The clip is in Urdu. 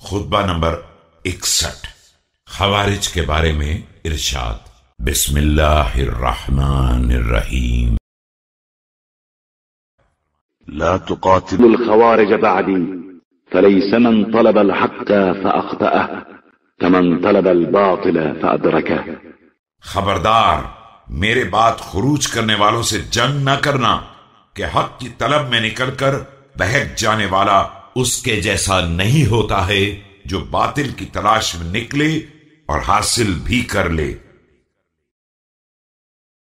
خطبہ نمبر اکسٹھ خوارج کے بارے میں ارشاد۔ بسم اللہ الرحمن الرحیم۔ لا تقاتل الخوارج بعدي فليس من طلب الحق فأخطأه كمن طلب الباطل فأدركه۔ خبردار میرے بات خروج کرنے والوں سے جنگ نہ کرنا کہ حق کی طلب میں نکل کر بہک جانے والا اس کے جیسا نہیں ہوتا ہے جو باطل کی تلاش میں نکلے اور حاصل بھی کر لے۔